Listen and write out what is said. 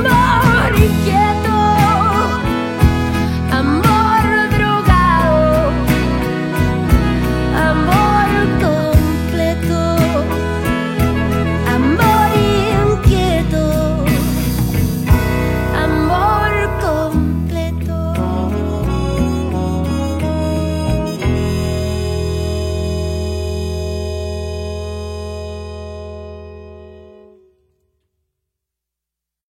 amor again.